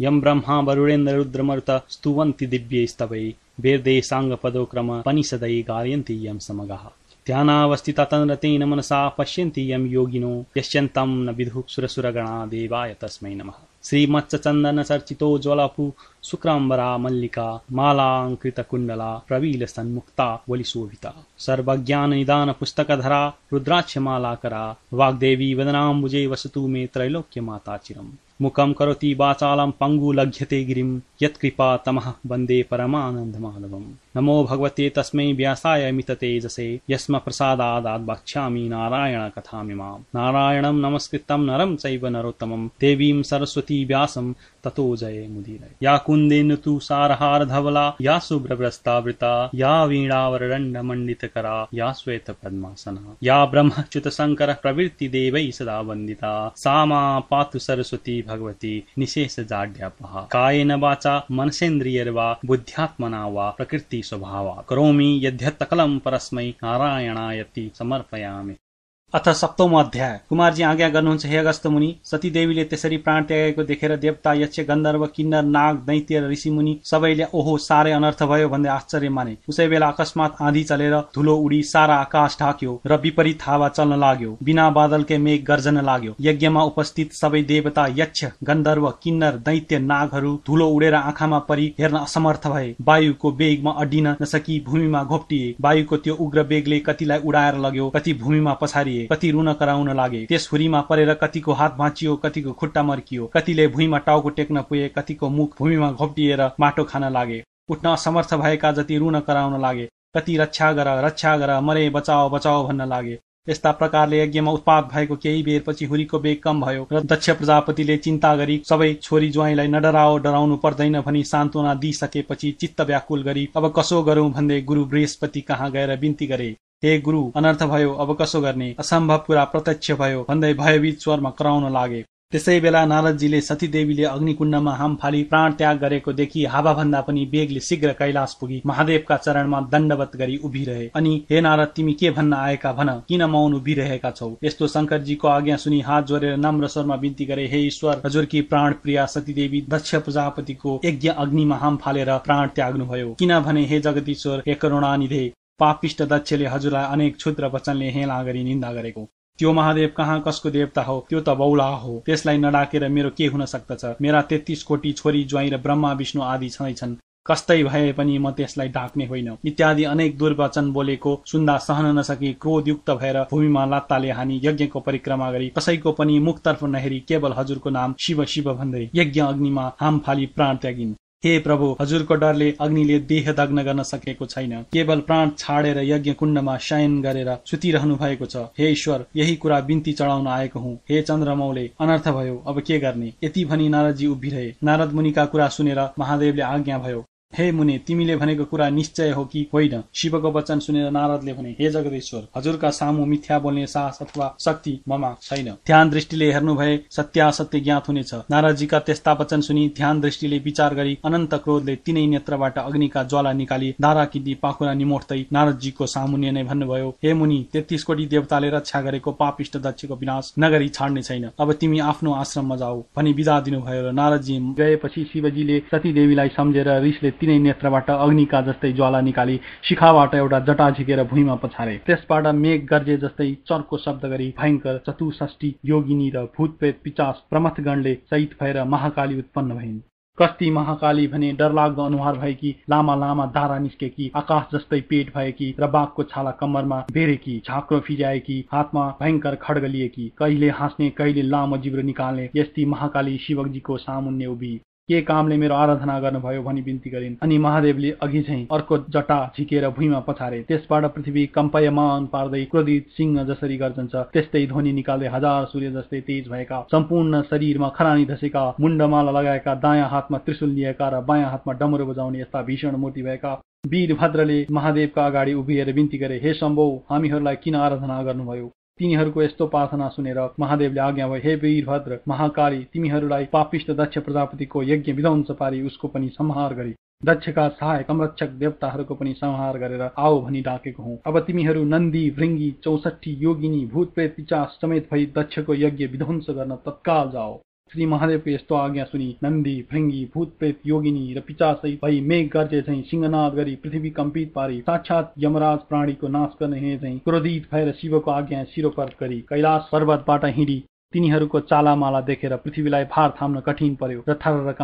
यम ब्रह्मा वरुणेन्द्र रुद्रमरुत स्तुवन्ति दिव्यैस्तवै वेदे साङ्गपदोक्रम पनिषदै गायन्ति यं समगः। ध्यानावस्थिता तन्रतेन मनसा पश्यन्ति यं योगिनो यश्यन्तं न विदुः सुरसुरगणा देवाय तस्मै नमः। श्रीमत्सचन्दनचर्चितोज्ज्वलपु शुक्राम्बरा मल्लिका मालाङ्कृतकुण्डला प्रवीलसन्मुक्ता वलिशोभिता। सर्वज्ञाननिदानपुस्तकधरा रुद्राक्षमालाकरा वाग्देवी वदनाम्बुजे वसतु मे त्रैलोक्यमाता चिरम्। मुखं करोति वाचालं पङ्गुलघ्यते गिरिं यत्कृपा तमः वन्दे परमानन्दमाधवम्। नमो भगवते तस्मै व्यासाय मिततेजसे यस्म प्रसादादात् वक्ष्यामि नारायणकथामिमाम् नारायणं नमस्कृतं नरं चैव नरोत्तमं देवीं सरस्वती व्यासं ततो जये मुदीरय। या कुन्देन तु सारहारधवला या शुभ्रभ्रस्तावृता या वीणावरदण्डमण्डितकरा या श्वेतपद्मासना। या ब्रह्मच्युतशङ्कर प्रवृत्तिदेवैः सदा वन्दिता। सा मा पातु सरस्वती भगवती निशेषजाड्यापहा कायेन वाचा मनसेन्द्रियर्वा बुद्ध्यात्मना वा प्रकृति स्वभावा करोमि यद्यत्तकलं परस्मै नारायणायति समर्पयामि। अथ सप्तौं अध्याय। कुमारजी आज्ञा गर्नुहुन्छ हे अगस्त मुनि सतीदेवीले त्यसरी प्राण त्यागेको देखेर देवता यक्ष गन्धर्व किन्नर नाग दैत्य र ऋषि मुनि सबैले ओहो साह्रै अनर्थ भयो भन्दै आश्चर्य माने। उसै बेला अकस्मात आँधी चलेर धुलो उडी सारा आकाश ढाक्यो र विपरीत हावा चल्न लाग्यो। बिना बादलकै मेघ गर्जन लाग्यो। यज्ञमा उपस्थित सबै देवता यक्ष गन्धर्व किन्नर दैत्य नागहरू धुलो उडेर आँखामा परि हेर्न असमर्थ भए। वायुको वेगमा अड्डिन नसकी भूमिमा घोप्टिए। वायुको त्यो उग्र वेगले कतिलाई उडाएर लग्यो कति भूमिमा पछारिए। कति रुन कराउन लागे। त्यस हुरीमा परेर कतिको हात भाँचियो कतिको खुट्टा मर्कियो कतिले भुइँमा टाउको टेक्न पुगे कतिको मुख भूमिमा घोप्टिएर माटो खान लागे। उठ्न असमर्थ भएका जति रुन कराउन लागे कति रक्षा गर रक्षा गर मरे बचाओ बचाओ भन्न लागे। यस्ता प्रकारले यज्ञमा उत्पाद भएको केही बेरपछि हुरीको वेग कम भयो र दक्ष प्रजापतिले चिन्ता गरी सबै छोरी ज्वाइँलाई नडराओ डराउनु पर्दैन भनी सान्त्वना दिइसकेपछि चित्त व्याकुल गरी अब कसो गरौं भन्दै गुरु बृहस्पति कहाँ गएर बिन्ती गरे? हे गुरु अनर्थ भयो अब कसो गर्ने असम्भव कुरा प्रत्यक्ष भयो भन्दै भयभीत स्वरमा कराउन लागे। त्यसै बेला नारदजीले सतीदेवीले अग्निकुण्डमा हाम फाली प्राण त्याग गरेको देखि हावाभन्दा पनि बेगले शीघ्र कैलाश पुगी महादेवका चरणमा दण्डवत गरी उभिरहे। अनि हे नारद तिमी के भन्न आएका भन? किन मौन उभिरहेका छौ? यस्तो शङ्करजीको आज्ञा सुनि हात जोडेर नम्र स्वरमा बिन्ती गरे हे ईश्वर हजुरकी प्राण प्रिया सतीदेवी दक्ष प्रजापतिको यज्ञ अग्निमा हाम फालेर प्राण त्याग्नुभयो। किनभने हे जगदीश्वर हे करुणानिधे पापिष्ट दक्षले हजुरलाई अनेक क्षुद्र वचनले हेला गरी निन्दा गरेको। त्यो महादेव कहाँ कसको देवता हो त्यो त बौला हो। त्यसलाई नडाकेर मेरो के हुन सक्दछ? मेरा तेत्तिस कोटी छोरी ज्वाइँ र ब्रह्मा विष्णु आदि छन्। कस्तै भए पनि म त्यसलाई ढाक्ने होइन। इत्यादि अनेक दुर्वचन बोलेको सुन्दा सहन नसकी क्रोधयुक्त भएर भूमिमा लात्ताले हानी यज्ञको परिक्रमा गरी कसैको पनि मुखतर्फ नहेरी केवल हजुरको नाम शिव शिव भन्दै यज्ञ अग्निमा हाम फाली प्राण त्यागिन्। हे प्रभु हजुरको डरले अग्निले देह दग्न गर्न सकेको छैन। केवल प्राण छाडेर यज्ञ कुण्डमा शयन गरेर सुतिरहनु भएको छ। हे ईश्वर यही कुरा बिन्ती चढाउन आएको हुँ। हे चन्द्रमौले अनर्थ भयो। अब के गर्ने? यति भनी नारदजी उभिरहे। नारद मुनिका कुरा सुनेर महादेवले आज्ञा भयो। हे मुनि तिमीले भनेको कुरा निश्चय हो कि होइन? शिवको वचन सुनेर नारदले भने हे जगदेश्वर हजुरका सामु मिथ्या बोल्ने साहस अथवा शक्ति ममा छैन। ध्यान दृष्टिले हेर्नु भए सत्यासत्य ज्ञात हुनेछ। नारदजीका त्यस्ता वचन सुनि ध्यान दृष्टिले विचार गरी अनन्त क्रोधले तिनै नेत्रबाट अग्निका ज्वाला निकाली दारा किदी पाखुरा निमोट्दै नारदजीको सामुन्य नै भन्नुभयो हे मुनि तेत्तिस कोटी देवताले रक्षा गरेको पापिष्ट दक्षको विनाश नगरी छाड्ने छैन। अब तिमी आफ्नो आश्रममा जाऊ। भनी विदा दिनुभयो र नारदजी गएपछि शिवजीले सतीदेवीलाई सम्झेर रिसले तिनै नेत्रबाट अग्निका जस्तै ज्वाला निकाली शिखाबाट एउटा जटा झिकेर भुइँमा पछारे। त्यसबाट मेघ गर्जे जस्तै चर्को शब्द गरी भयङ्कर चतुष्ठी योगिनी र भूतप्रेत पिचास प्रमथगणले सहित भएर महाकाली उत्पन्न भइन्। कस्ती महाकाली भने डरलाग्दो अनुहार भएकी लामा लामा दारा निस्केकी आकाश जस्तै पेट भएकी र बाघको छाला कम्मरमा बेरेकी झाक्रो फिजाएकी हातमा भयङ्कर खड्ग लिएकी कहिले हाँस्ने कहिले लामो जिब्रो निकाल्ने यस्ती महाकाली शिवजीको सामुन्य उभि। के कामले मेरो आराधना गर्नुभयो भनी बिन्ती गरिन्। अनि महादेवले अघि झैँ अर्को जटा झिकेर भुइँमा पछारे। त्यसबाट पृथ्वी कम्पयमान पार्दै क्रोधित सिंह जसरी गर्जन्छ त्यस्तै ध्वनि निकाल्दै हजार सूर्य जस्तै तेज भएका सम्पूर्ण शरीरमा खरानी धसेका मुण्डमाला लगाएका दायाँ हातमा त्रिशुल लिएका र बायाँ हातमा डमरो बजाउने यस्ता भीषण मूर्ति भएका। वीरभद्रले महादेवका अगाडि उभिएर बिन्ती गरे हे शम्भो हामीहरूलाई किन आराधना गर्नुभयो? तिनीहरूको यस्तो प्रार्थना सुनेर महादेवले आज्ञा भयो हे वीरभद्र महाकाली तिमीहरूलाई पापिष्ट दक्ष प्रजापतिको यज्ञ विध्वंस पारी उसको पनि संहार गरी। दक्षका सहायक संरक्षक देवताहरूको पनि संहार गरेर आओ भनी डाकेको हुँ। अब तिमीहरू नन्दी भृङ्गी चौसठी योगिनी भूतप्रेत पिचास समेत भई दक्षको यज्ञ विध्वंस गर्न तत्काल जाओ। श्री महादेवको यस्तो आज्ञा सुनी, नंदी नन्दी भूत प्रेत योगिनी र पिचासहित भई मेघ गर्जे चाहिँ सिंहनाद गरी, पृथ्वी कम्पित पारी, साक्षात यमराज प्राणी को नाश करने हे चाहिँ क्रोधित भएर शिवको आज्ञा गरी कैलाश पर्वतबाट हिँडी तिनीहरूको चालामाला देखेर पृथ्वीलाई भार थाम्न कठिन पर्यो र थर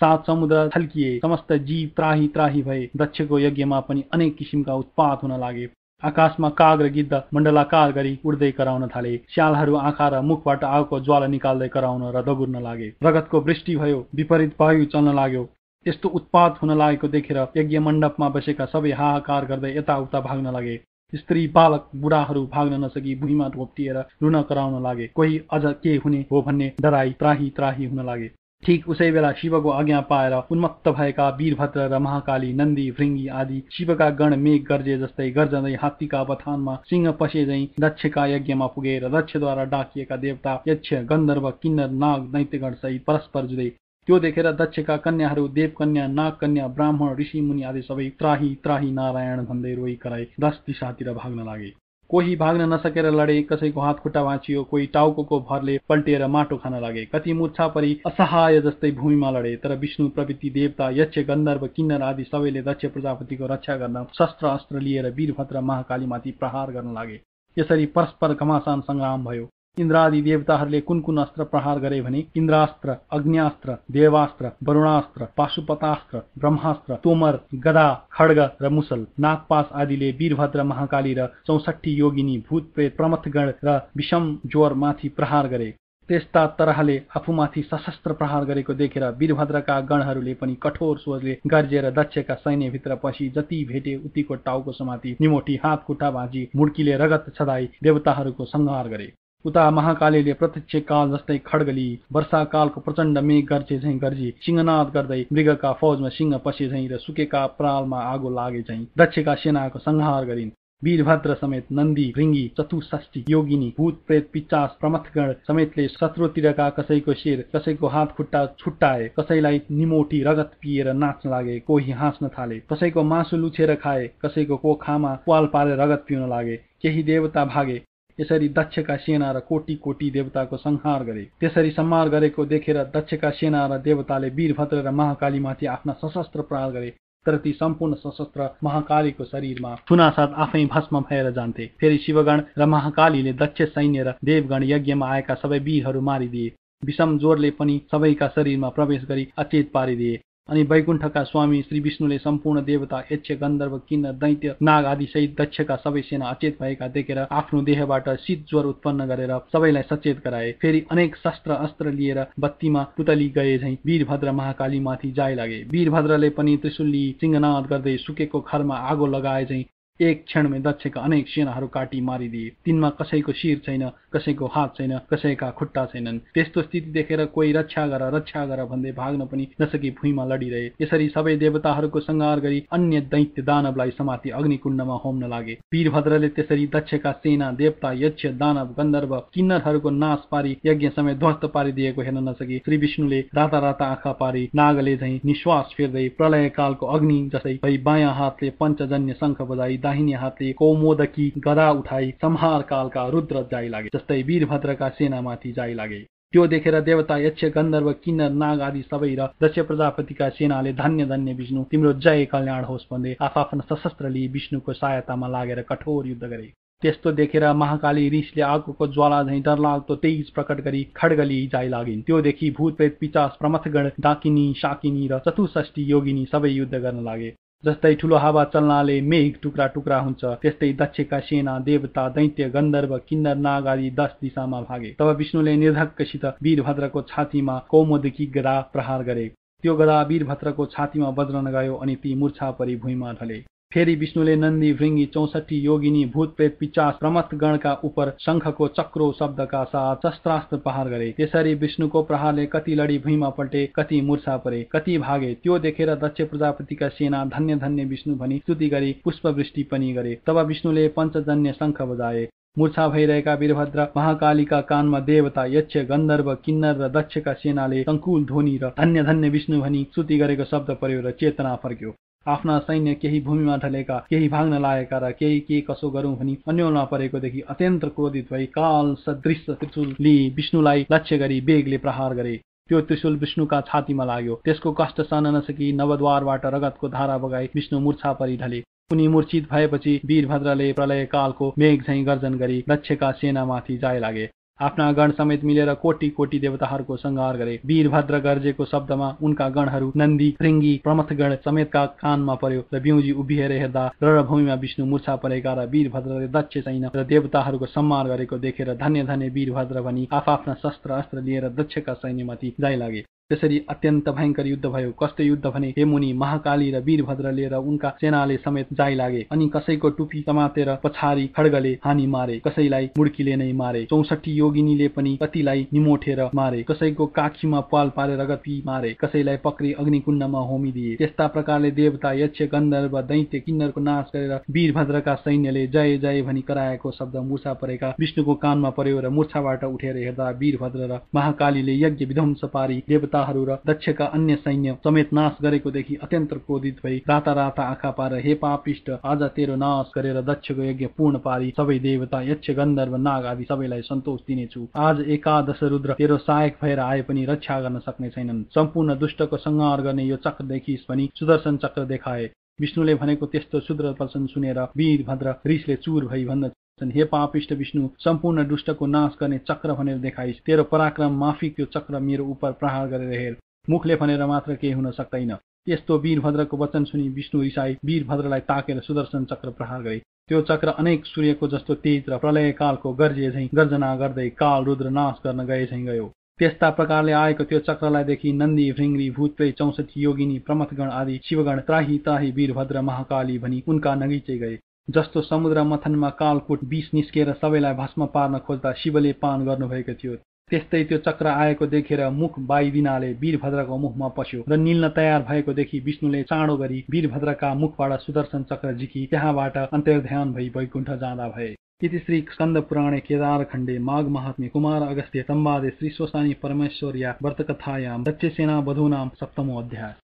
सात समुद्र थल्किए समस्त जीव त्राही त्राही भए दक्षको यज्ञमा पनि अनेक किसिमका उत्पात हुन लागे। आकाशमा काग र गिद्ध मण्डलाकार गरी उड्दै कराउन थाले। स्यालहरू आँखा र मुखबाट आगोको ज्वाला निकाल्दै कराउन र दगुर्न लागे। रगतको वृष्टि भयो विपरीत वायु चल्न लाग्यो। यस्तो उत्पात हुन लागेको देखेर यज्ञ मण्डपमा बसेका सबै हाहाकार गर्दै यताउता भाग्न लागे। स्त्री बालक बुढाहरू भाग्न नसकी भुइँमा ढोप्टिएर रुन कराउन लागे। कोही अझ के हुने हो भन्ने डराई त्राही त्राही हुन लागे। ठिक उसै बेला शिवको आज्ञा पाएर उन्मत्त भएका वीरभद्र र महाकाली नन्दी, भृङ्गी आदि शिवका गण मेघ गर्जे जस्तै गर्जँदै हात्तीका बथानमा सिंह पसे झै दक्षका यज्ञमा पुगेर दक्षद्वारा डाकिएका देवता यक्ष, गन्धर्व, किन्नर, नाग नैत्यगण सहित परस्पर जुधे त्यो देखेर दक्षका कन्याहरू, देवकन्या नाग कन्या ब्राह्मण ऋषि मुनि आदि सबै त्राही त्राही नारायण भन्दै रोई कराई दस दिशातिर भाग्न लागे। कोही भाग्न नसकेर लडे कसैको हात खुट्टा भाँचियो कोही टाउको भरले पल्टिएर माटो खान लागे। कति मुर्छा परि असहाय जस्तै भूमिमा लडे तर विष्णु प्रवृत्ति देवता यक्ष गन्धर्व किन्नर आदि सबैले दक्ष प्रजापतिको रक्षा गर्न शस्त्र अस्त्र लिएर वीरभद्र महाकालीमाथि प्रहार गर्न लागे। यसरी परस्पर घमासान सङ्ग्राम भयो। इन्द्रादि देवताहरूले कुन कुन अस्त्र प्रहार गरे भने इन्द्रास्त्र अग्न्यास्त्र देवास्त्र वरुणास्त्र पाशुपतास्त्र ब्रह्मास्त्र तोमर गदा खड्ग र मुसल नागपास आदिले वीरभद्र महाकाली र चौसठी योगिनी भूत प्रेत प्रमथगण र विषम ज्वरमाथि प्रहार गरे। त्यस्ता तरहले आफूमाथि सशस्त्र प्रहार गरेको देखेर वीरभद्रका गणहरूले पनि कठोर स्वरले गर्जेर दक्षका सैन्यभित्र पसी जति भेटे उतिको टाउको समाति निमोटी हात खुट्टा भाँची मुड्कीले रगत छदाई देवताहरूको संहार गरे। उता महाकालीले प्रत्यक्ष काल जस्तै खड्गली वर्षाकालको प्रचण्ड मेघ गर्छे झैँ गर्जी सिंहनाद गर्दै मृगका फौजमा सिंह पसे झैँ र सुकेका प्रालमा आगो लागे झैँ दक्षका सेनाको संहार गरिन्। वीरभद्र समेत नन्दी भृङ्गी चतुष्ठी योगिनी भूत प्रेत पिचास प्रमथगण समेतले शत्रुतिरका कसैको शिर कसैको हात खुट्टा छुट्टाए कसैलाई निमोटी रगत पिएर नाच्न लागे कोही हाँस्न थाले कसैको मासु लुछेर खाए कसैको कोखामा पाल पारेर रगत पिउन लागे केही देवता भागे यसरी दक्षका सेना र कोटी कोटी देवताको संहार गरे। त्यसरी संहार गरेको देखेर दक्षका सेना र देवताले वीरभद्र र महाकालीमाथि आफ्ना सशस्त्र प्रहार गरे। तर ती सम्पूर्ण सशस्त्र महाकालीको शरीरमा थुनासाथ आफै भस्म भएर जान्थे। फेरि शिवगण र महाकालीले दक्ष सैन्य र देवगण यज्ञमा आएका सबै वीरहरू मारिदिए। विषम जोरले पनि सबैका शरीरमा प्रवेश गरी अचेत पारिदिए। अनि वैकुण्ठका स्वामी श्री विष्णुले सम्पूर्ण देवता यक्ष गन्धर्व किन्न दैत्य नाग आदि सहित दक्षका सबै सेना अचेत भएका देखेर आफ्नो देहबाट शीत ज्वर उत्पन्न गरेर सबैलाई सचेत गराए। फेरि अनेक शस्त्र अस्त्र लिएर बत्तीमा पुतली गए झै वीरभद्र महाकालीमाथि जाय लागे। वीरभद्रले पनि त्रिशुल्ली सिंहनाद गर्दै सुकेको खरमा आगो लगाए झै एक क्षणमै दक्षका अनेक सेनाहरू काटी मारिदिए। तिनमा कसैको शिर छैन कसैको हात छैन कसैका खुट्टा छैनन्। त्यस्तो स्थिति देखेर कोही रक्षा गर रक्षा गर भन्दै भाग्न पनि नसकी भुइँमा लडिरहे। यसरी सबै देवताहरूको संहार गरी अन्य दैत्य दानवलाई समाति अग्निकुण्डमा होम्न लागे। वीरभद्रले त्यसरी दक्षका सेना देवता यक्ष दानव गन्धर्व किन्नरहरूको नाश पारी यज्ञ समय ध्वस्त पारिदिएको हेर्न नसकी। श्री विष्णुले राता राता आँखा पारी नागले झै निश्वास फेर्दै प्रलय कालको अग्नि जसै भई बायाँ हातले पञ्चजन्य शङ्ख बजाई दाहिने हातले कौमोदकी गदा उठाई संहार कालका रुद्र जाइ लागे जस्तै वीरभद्रका सेनामाथि जाइ लागे। त्यो देखेर देवता यक्ष गन्धर्व किन्नर नाग आदि सबै र दक्ष प्रजापतिका सेनाले धन्य धन्य विष्णु तिम्रो जय कल्याण होस् भन्दै आफ्ना सशस्त्र लिई विष्णुको सहायतामा लागेर कठोर युद्ध गरे। त्यस्तो देखेर महाकाली रिसले आगोको ज्वाला झैँ डरलाग्दो तेज प्रकट गरी खड्गली जाइ लागिन्। त्योदेखि भूतप्रेत पिचास प्रमथगण डाकिनी शाकिनी र चतुष्ठी योगिनी सबै युद्ध गर्न लागे। जस्तै ठुलो हावा चल्नाले मेघ टुक्रा टुक्रा हुन्छ त्यस्तै दक्षका सेना देवता दैत्य गन्धर्व किन्नर नाग आदि दश दिशामा भागे। तब विष्णुले निर्धक्कसित वीरभद्रको छातीमा कौमोदकी गदा प्रहार गरे। त्यो गदा वीरभद्रको छातीमा बज्रन गयो अनि ती मूर्छा परि भुइँमा ढले। फेरि विष्णुले नन्दी भृङ्गी चौसठी योगिनी भूत प्रेत पिचास प्रमथ गणका उप शङ्खको चक्रो शब्दका साथ शस्त्रास्त्र प्रहार गरे। त्यसरी विष्णुको प्रहारले कति लडी भुइँमा पल्टे, कति मूर्छा परे, कति भागे, त्यो देखेर दक्ष प्रजापतिका सेना धन्य धन्य विष्णु भनी स्तुति गरी पुष्पवृष्टि पनि गरे। तब विष्णुले पञ्चजन्य शङ्ख बजाए। मूर्छा भइरहेका वीरभद्र, महाकालीका कानमा देवता, यक्ष, गन्धर्व, किन्नर र दक्षका सेनाले सङ्कुल ध्वनि र धन्य धन्य विष्णु भनी स्तुति गरेको शब्द पर्यो र चेतना फर्क्यो। आफ्ना सैन्य केही भूमिमा ढलेका केही भाग्न लागेका र केही के कसो गरौँ भनी अन्यलमा परेकोदेखि अत्यन्त क्रोधित भई काल सदृश त्रिशूल लिई विष्णुलाई लक्ष्य गरी बेगले प्रहार गरे। त्यो त्रिशूल विष्णुका छातीमा लाग्यो। त्यसको कष्ट सहन नसकी नवद्वारबाट रगतको धारा बगाई विष्णु मूर्छा परि ढले। उनी मूर्छित भएपछि वीरभद्रले प्रलय कालको मेघ झैँ गर्जन गरी लक्ष्यका सेनामाथि जाय लागे। आफ्ना गण समेत मिलेर कोटी कोटी देवताहरूको संहार गरे। वीरभद्र गर्जेको शब्दमा उनका गणहरू नन्दी भृङ्गी प्रमथगण समेतका कानमा पर्यो र बिउजी उभिएर हेर्दा रणभूमिमा विष्णु मूर्छा परेका र वीरभद्रले दक्ष छैन र देवताहरूको सम्मान गरेको देखेर धन्य धन्य वीरभद्र भनी आफ्ना शस्त्र अस्त्र लिएर दक्षका सैन्यमाथि जाय लागे त्यसरी अत्यन्त भयङ्कर युद्ध भयो। कस्तो युद्ध भने हेमुनि महाकाली र वीरभद्र लिएर उनका सेनाले समेत जाई लागे अनि कसैको टुपी समातेर पछाडि खड्गले हानी मारे कसैलाई मुड्कीले नै मारे चौसठी योगिनीले पनि कतिलाई निमोठेर मारे कसैको काखीमा पाल पारेर गति मारे कसैलाई पक्री अग्निकुण्डमा होमिदिए त्यस्ता प्रकारले देवता यक्ष गन्धर्व दैत्य किन्नरको नाश गरेर वीरभद्रका सैन्यले जय जय भनी कराएको शब्द मूर्छा परेका विष्णुको कानमा पर्यो र मूर्छाबाट उठेर हेर्दा वीरभद्र र महाकालीले यज्ञ विध्वंस पारी देवता योद्धाहरू र दक्षका अन्य सैन्य समेत नाश गरेकोदेखि अत्यन्त क्रोधित भई राता राता आँखा पार हे पापिष्ट आज तेरो नाश गरेर दक्षको यज्ञ पूर्ण पारी। सबै देवता यक्ष गन्धर्व नाग आदि सबैलाई सन्तोष दिनेछु। आज एकादश रुद्र तेरो सहायक भएर आए पनि रक्षा गर्न सक्ने छैनन्। सम्पूर्ण दुष्टको संहार गर्ने यो चक्र देखिस् पनि सुदर्शन चक्र देखाए। विष्णुले भनेको त्यस्तो शुद्र प्रशन सुनेर वीरभद्र रिसले चुर भई भन्दछन् हे पापिष्ट विष्णु सम्पूर्ण दुष्टको नाश गर्ने चक्र भनेर देखाइस्। तेरो पराक्रम माफिक यो चक्र मेरो उप प्रहार गरेर हेर। मुखले भनेर मात्र केही हुन सक्दैन। यस्तो वीरभद्रको वचन सुनि विष्णु रिसाई वीरभद्रलाई ताकेर सुदर्शन चक्र प्रहार गरे। त्यो चक्र अनेक सूर्यको जस्तो तेज र प्रलय कालको गर्जे झैँ गर्जना गर्दै काल रुद्र नाश गर्न गए झैँ गयो। त्यस्ता प्रकारले आएको त्यो चक्रलाई देखि नन्दी भृङ्गी भूतप्रे चौसठी योगिनी प्रमथगण आदि शिवगण त्राही त्राही वीरभद्र महाकाली भनी उनका नगिचे गए। जस्तो समुद्र मथनमा कालकुट विष निस्केर सबैलाई भस्म पार्न खोज्दा शिवले पान गर्नुभएको थियो त्यस्तै त्यो चक्र आएको देखेर मुख बाइदिनाले वीरभद्रको मुखमा पस्यो र निल्न तयार भएको देखि विष्णुले चाँडो गरी वीरभद्रका मुखबाट सुदर्शन चक्र झिकी त्यहाँबाट अन्तर्ध्यान भई वैकुण्ठ जाँदा भए। इति श्री स्कंद पुराणे केदार खण्डे माघ महात्म्य कुमार अगस्त्य संवादे श्री स्वसानी परमेश्वर्या व्रतकथायां दक्षसेना वधूनां सप्तमो अध्याय।